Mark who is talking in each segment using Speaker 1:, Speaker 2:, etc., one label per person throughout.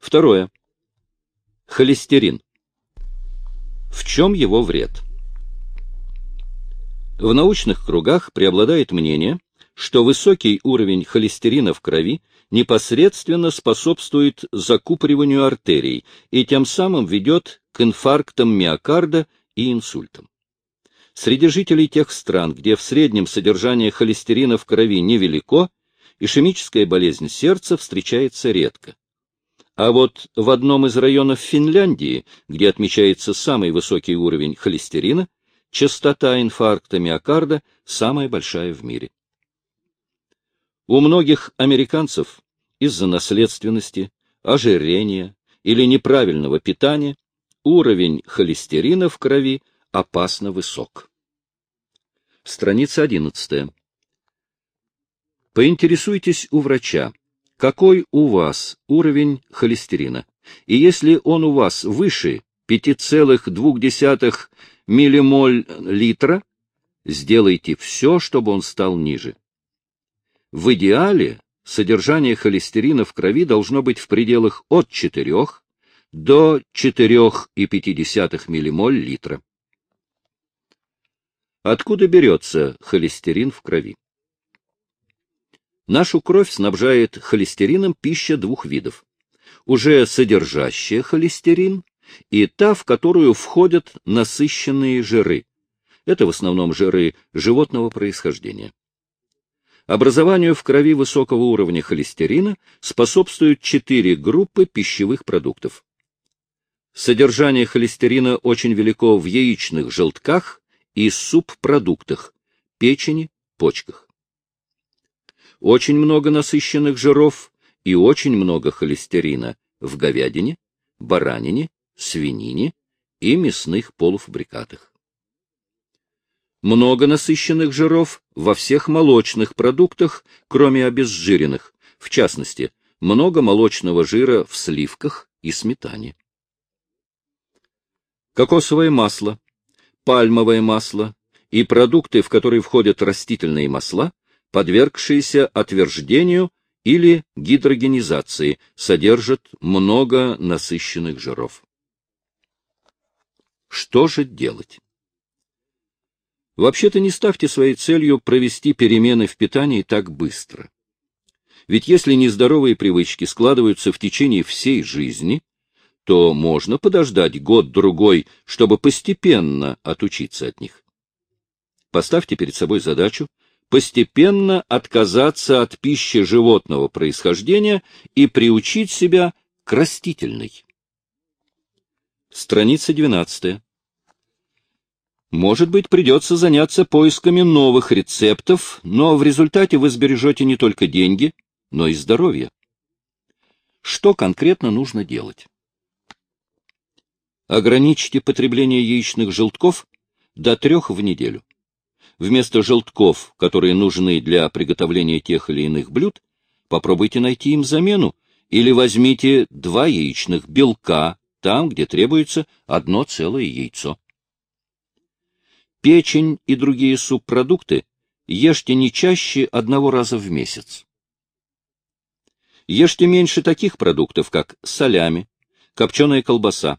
Speaker 1: Второе. Холестерин. В чем его вред? В научных кругах преобладает мнение, что высокий уровень холестерина в крови непосредственно способствует закупориванию артерий и тем самым ведет к инфарктам миокарда и инсультам. Среди жителей тех стран, где в среднем содержание холестерина в крови невелико, ишемическая болезнь сердца встречается редко. А вот в одном из районов Финляндии, где отмечается самый высокий уровень холестерина, частота инфаркта миокарда самая большая в мире. У многих американцев из-за наследственности, ожирения или неправильного питания уровень холестерина в крови опасно высок. Страница 11. Поинтересуйтесь у врача, какой у вас уровень холестерина, и если он у вас выше 5,2 миллимоль литра, сделайте все, чтобы он стал ниже. В идеале содержание холестерина в крови должно быть в пределах от 4 до 4,5 миллимоль литра. Откуда берется холестерин в крови? Нашу кровь снабжает холестерином пища двух видов. Уже содержащая холестерин и та, в которую входят насыщенные жиры. Это в основном жиры животного происхождения. Образованию в крови высокого уровня холестерина способствуют четыре группы пищевых продуктов. Содержание холестерина очень велико в яичных желтках и субпродуктах, печени, почках. Очень много насыщенных жиров и очень много холестерина в говядине, баранине, свинине и мясных полуфабрикатах много насыщенных жиров во всех молочных продуктах, кроме обезжиренных, в частности, много молочного жира в сливках и сметане. Кокосовое масло, пальмовое масло и продукты, в которые входят растительные масла, подвергшиеся отверждению или гидрогенизации, содержат много насыщенных жиров. Что же делать? Вообще-то не ставьте своей целью провести перемены в питании так быстро. Ведь если нездоровые привычки складываются в течение всей жизни, то можно подождать год-другой, чтобы постепенно отучиться от них. Поставьте перед собой задачу постепенно отказаться от пищи животного происхождения и приучить себя к растительной. Страница 12. Может быть, придется заняться поисками новых рецептов, но в результате вы сбережете не только деньги, но и здоровье. Что конкретно нужно делать? Ограничьте потребление яичных желтков до трех в неделю. Вместо желтков, которые нужны для приготовления тех или иных блюд, попробуйте найти им замену или возьмите два яичных белка там, где требуется одно целое яйцо. Печень и другие субпродукты ешьте не чаще одного раза в месяц. Ешьте меньше таких продуктов, как солями, копченая колбаса,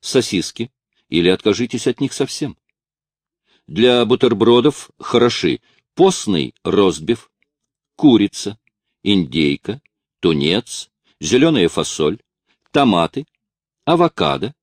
Speaker 1: сосиски, или откажитесь от них совсем. Для бутербродов хороши постный ростбиф, курица, индейка, тунец, зеленая фасоль, томаты, авокадо,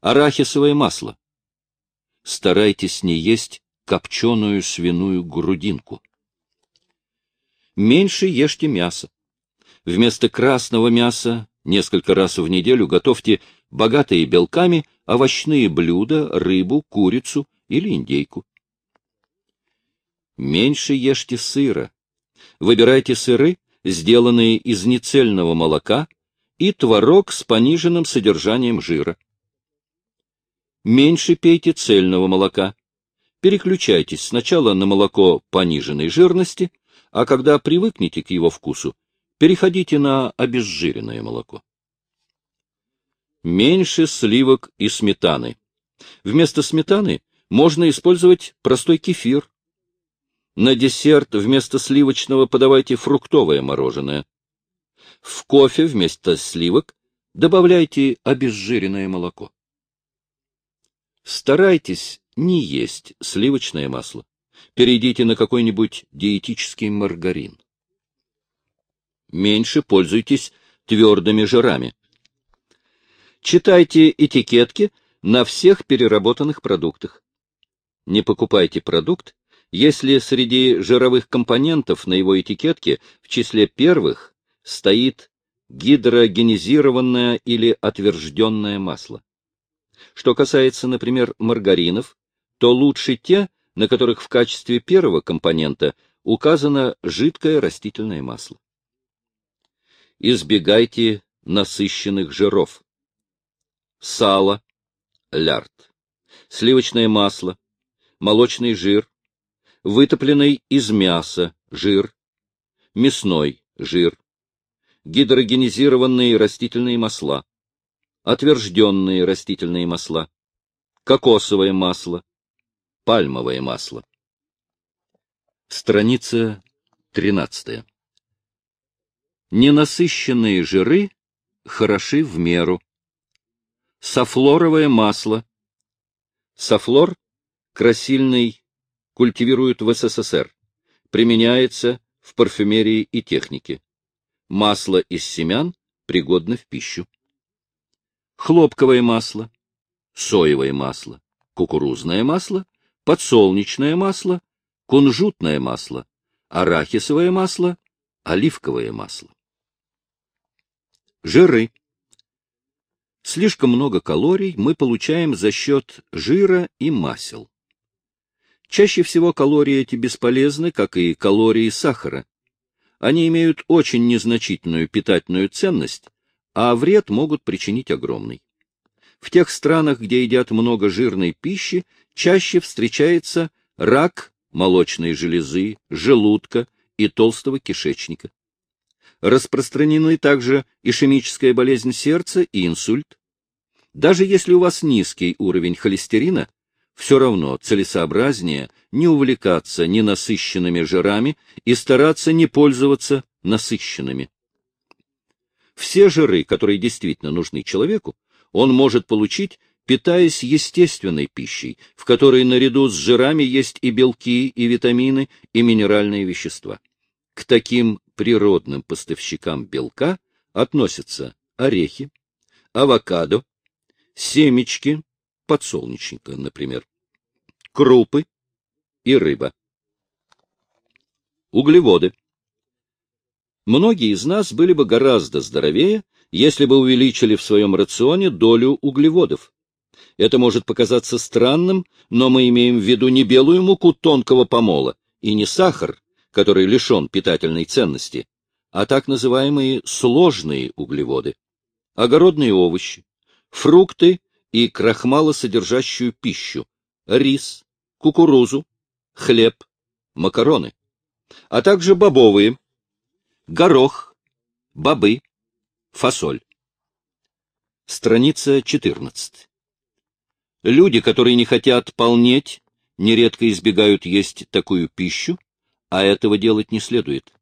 Speaker 1: арахисовое масло старайтесь не есть копченую свиную грудинку. Меньше ешьте мясо. Вместо красного мяса несколько раз в неделю готовьте богатые белками овощные блюда, рыбу, курицу или индейку. Меньше ешьте сыра. Выбирайте сыры, сделанные из нецельного молока, и творог с пониженным содержанием жира меньше пейте цельного молока. Переключайтесь сначала на молоко пониженной жирности, а когда привыкнете к его вкусу, переходите на обезжиренное молоко. Меньше сливок и сметаны. Вместо сметаны можно использовать простой кефир. На десерт вместо сливочного подавайте фруктовое мороженое. В кофе вместо сливок Добавляйте обезжиренное молоко. Старайтесь не есть сливочное масло. Перейдите на какой-нибудь диетический маргарин. Меньше пользуйтесь твердыми жирами. Читайте этикетки на всех переработанных продуктах. Не покупайте продукт, если среди жировых компонентов на его этикетке в числе первых стоит гидрогенизированное или отвержденное масло. Что касается, например, маргаринов, то лучше те, на которых в качестве первого компонента указано жидкое растительное масло. Избегайте насыщенных жиров. Сало, лярд, сливочное масло, молочный жир, вытопленный из мяса жир, мясной жир, гидрогенизированные растительные масла, отвержденные растительные масла, кокосовое масло, пальмовое масло. Страница 13. Ненасыщенные жиры хороши в меру. Софлоровое масло. Софлор – красильный, культивируют в СССР. Применяется в парфюмерии и технике. Масло из семян пригодно в пищу хлопковое масло, соевое масло, кукурузное масло, подсолнечное масло, кунжутное масло, арахисовое масло, оливковое масло. Жиры. Слишком много калорий мы получаем за счет жира и масел. Чаще всего калории эти бесполезны, как и калории сахара. Они имеют очень незначительную питательную ценность, а вред могут причинить огромный. В тех странах, где едят много жирной пищи, чаще встречается рак молочной железы, желудка и толстого кишечника. Распространены также ишемическая болезнь сердца и инсульт. Даже если у вас низкий уровень холестерина, все равно целесообразнее не увлекаться ненасыщенными жирами и стараться не пользоваться насыщенными. Все жиры, которые действительно нужны человеку, он может получить, питаясь естественной пищей, в которой наряду с жирами есть и белки, и витамины, и минеральные вещества. К таким природным поставщикам белка относятся орехи, авокадо, семечки, подсолнечника, например, крупы и рыба. Углеводы. Многие из нас были бы гораздо здоровее, если бы увеличили в своем рационе долю углеводов. Это может показаться странным, но мы имеем в виду не белую муку тонкого помола и не сахар, который лишен питательной ценности, а так называемые сложные углеводы, огородные овощи, фрукты и крахмалосодержащую пищу, рис, кукурузу, хлеб, макароны, а также бобовые, горох, бобы, фасоль. Страница 14. Люди, которые не хотят полнеть, нередко избегают есть такую пищу, а этого делать не следует.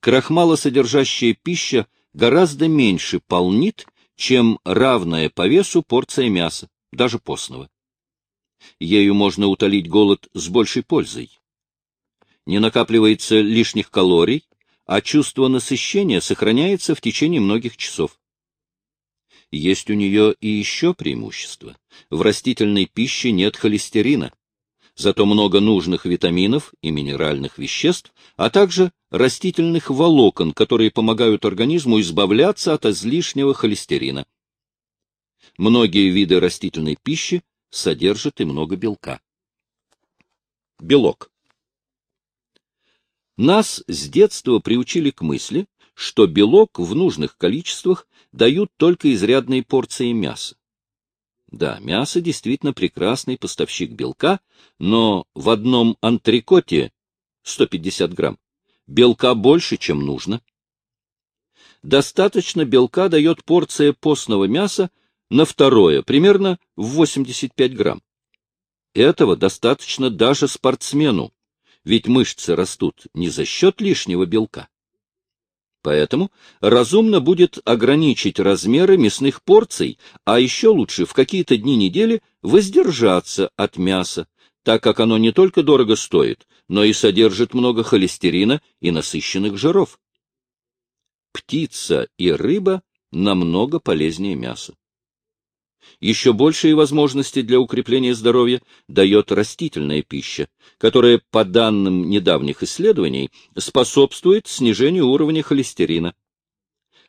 Speaker 1: Крахмалосодержащая пища гораздо меньше полнит, чем равная по весу порция мяса, даже постного. Ею можно утолить голод с большей пользой. Не накапливается лишних калорий, а чувство насыщения сохраняется в течение многих часов. Есть у нее и еще преимущество. В растительной пище нет холестерина, зато много нужных витаминов и минеральных веществ, а также растительных волокон, которые помогают организму избавляться от излишнего холестерина. Многие виды растительной пищи содержат и много белка. Белок. Нас с детства приучили к мысли, что белок в нужных количествах дают только изрядные порции мяса. Да, мясо действительно прекрасный поставщик белка, но в одном антрикоте 150 грамм белка больше, чем нужно. Достаточно белка дает порция постного мяса на второе, примерно в 85 грамм. Этого достаточно даже спортсмену, ведь мышцы растут не за счет лишнего белка. Поэтому разумно будет ограничить размеры мясных порций, а еще лучше в какие-то дни недели воздержаться от мяса, так как оно не только дорого стоит, но и содержит много холестерина и насыщенных жиров. Птица и рыба намного полезнее мяса. Еще большие возможности для укрепления здоровья дает растительная пища, которая, по данным недавних исследований, способствует снижению уровня холестерина.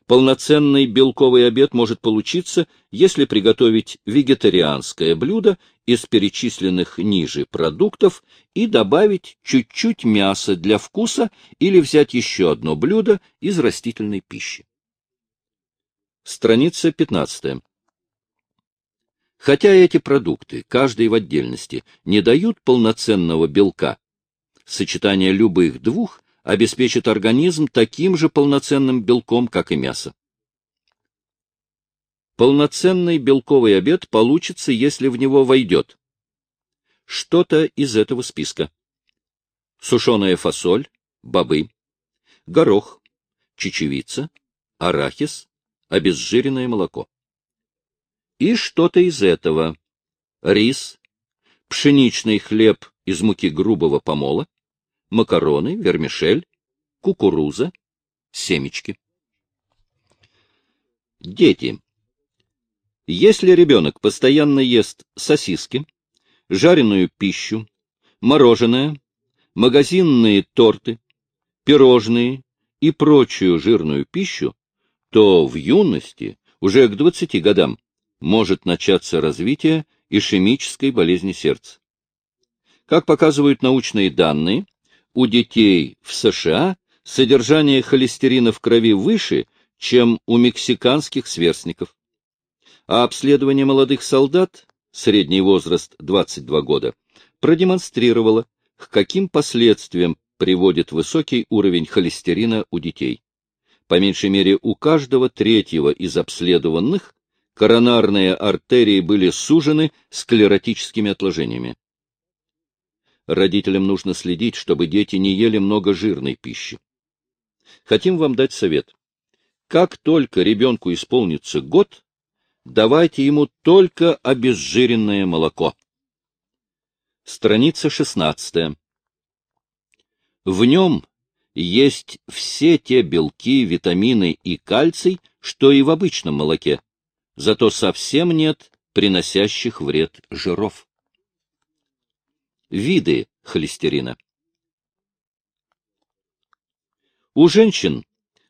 Speaker 1: Полноценный белковый обед может получиться, если приготовить вегетарианское блюдо из перечисленных ниже продуктов и добавить чуть-чуть мяса для вкуса или взять еще одно блюдо из растительной пищи. Страница 15. Хотя эти продукты, каждый в отдельности, не дают полноценного белка, сочетание любых двух обеспечит организм таким же полноценным белком, как и мясо. Полноценный белковый обед получится, если в него войдет что-то из этого списка. Сушеная фасоль, бобы, горох, чечевица, арахис, обезжиренное молоко и что-то из этого. Рис, пшеничный хлеб из муки грубого помола, макароны, вермишель, кукуруза, семечки. Дети. Если ребенок постоянно ест сосиски, жареную пищу, мороженое, магазинные торты, пирожные и прочую жирную пищу, то в юности, уже к 20 годам, может начаться развитие ишемической болезни сердца. Как показывают научные данные, у детей в США содержание холестерина в крови выше, чем у мексиканских сверстников. А обследование молодых солдат, средний возраст 22 года, продемонстрировало, к каким последствиям приводит высокий уровень холестерина у детей. По меньшей мере, у каждого третьего из обследованных коронарные артерии были сужены склеротическими отложениями. Родителям нужно следить, чтобы дети не ели много жирной пищи. Хотим вам дать совет. Как только ребенку исполнится год, давайте ему только обезжиренное молоко. Страница 16. В нем есть все те белки, витамины и кальций, что и в обычном молоке зато совсем нет приносящих вред жиров. Виды холестерина. У женщин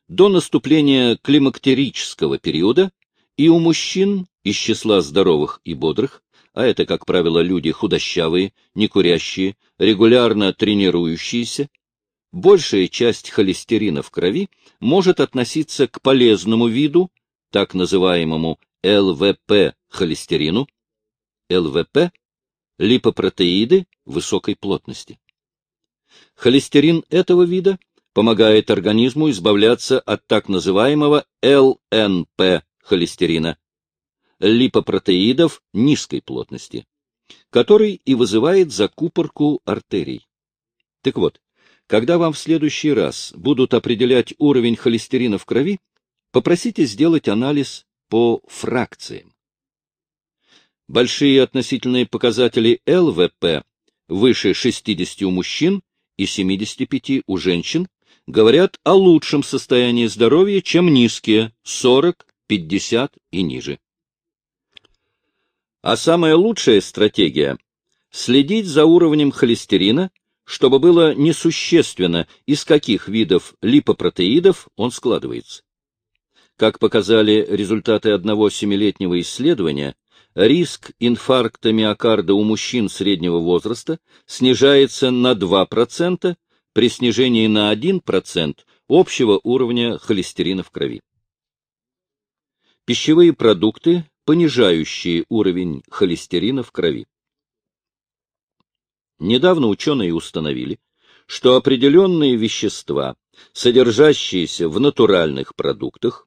Speaker 1: до наступления климактерического периода и у мужчин из числа здоровых и бодрых, а это, как правило, люди худощавые, некурящие, регулярно тренирующиеся, большая часть холестерина в крови может относиться к полезному виду, так называемому ЛВП холестерину, ЛВП – липопротеиды высокой плотности. Холестерин этого вида помогает организму избавляться от так называемого ЛНП холестерина, липопротеидов низкой плотности, который и вызывает закупорку артерий. Так вот, когда вам в следующий раз будут определять уровень холестерина в крови, попросите сделать анализ по фракциям. Большие относительные показатели ЛВП выше 60 у мужчин и 75 у женщин говорят о лучшем состоянии здоровья, чем низкие 40, 50 и ниже. А самая лучшая стратегия – следить за уровнем холестерина, чтобы было несущественно, из каких видов липопротеидов он складывается. Как показали результаты одного семилетнего исследования, риск инфаркта миокарда у мужчин среднего возраста снижается на 2% при снижении на 1% общего уровня холестерина в крови. Пищевые продукты, понижающие уровень холестерина в крови. Недавно ученые установили, что определенные вещества, содержащиеся в натуральных продуктах,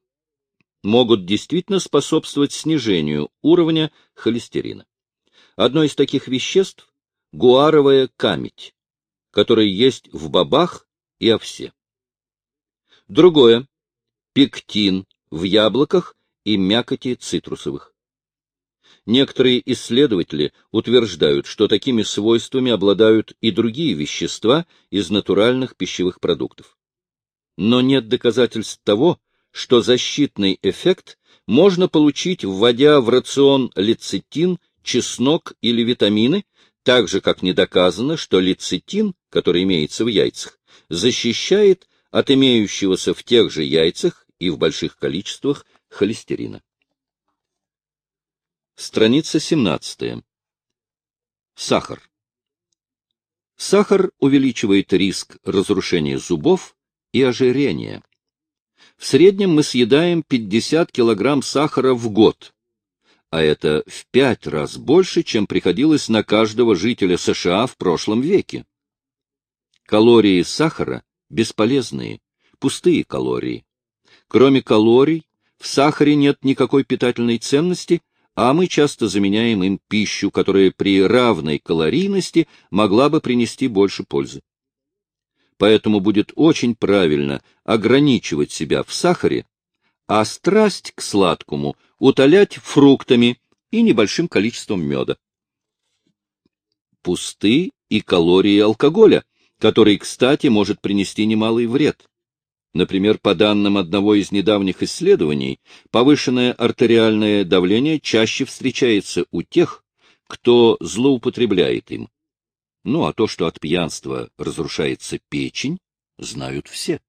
Speaker 1: могут действительно способствовать снижению уровня холестерина. Одно из таких веществ – гуаровая камедь, которая есть в бобах и овсе. Другое пектин в яблоках и мякоти цитрусовых. Некоторые исследователи утверждают, что такими свойствами обладают и другие вещества из натуральных пищевых продуктов. Но нет доказательств того, что защитный эффект можно получить, вводя в рацион лецитин, чеснок или витамины, так же, как не доказано, что лецитин, который имеется в яйцах, защищает от имеющегося в тех же яйцах и в больших количествах холестерина. Страница 17. Сахар. Сахар увеличивает риск разрушения зубов и ожирения. В среднем мы съедаем 50 килограмм сахара в год, а это в пять раз больше, чем приходилось на каждого жителя США в прошлом веке. Калории сахара бесполезные, пустые калории. Кроме калорий, в сахаре нет никакой питательной ценности, а мы часто заменяем им пищу, которая при равной калорийности могла бы принести больше пользы. Поэтому будет очень правильно ограничивать себя в сахаре, а страсть к сладкому утолять фруктами и небольшим количеством меда. Пусты и калории алкоголя, который, кстати, может принести немалый вред. Например, по данным одного из недавних исследований, повышенное артериальное давление чаще встречается у тех, кто злоупотребляет им. Ну а то, что от пьянства разрушается печень, знают все.